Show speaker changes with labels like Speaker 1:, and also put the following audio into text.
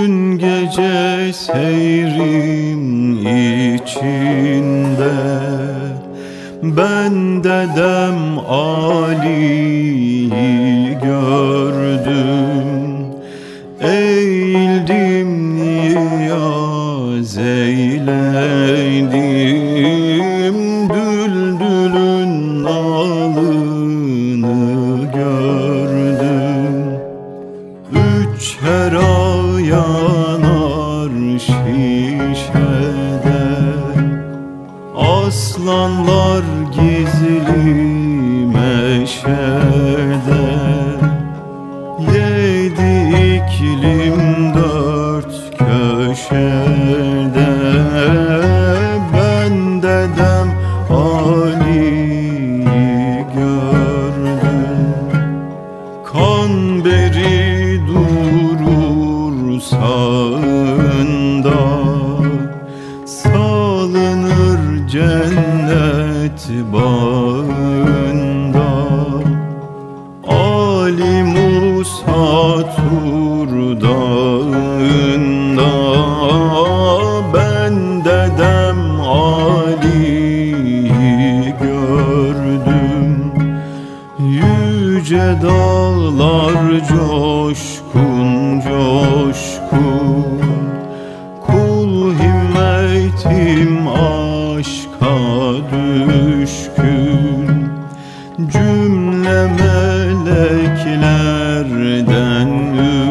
Speaker 1: Dün gece seyrim içinde. Ben dedem Ali'yi gördüm. Eğildim niyaz eyledim. Düldülün nalını gördüm. Üç hera Aslanlar gizli meşede. Yedi iklim dört köşede cennet bağında Ali Musa Tur dağında Ben dedem Ali'yi gördüm. Yüce dağlar coşkun düşkün. Cümle meleklerden ümit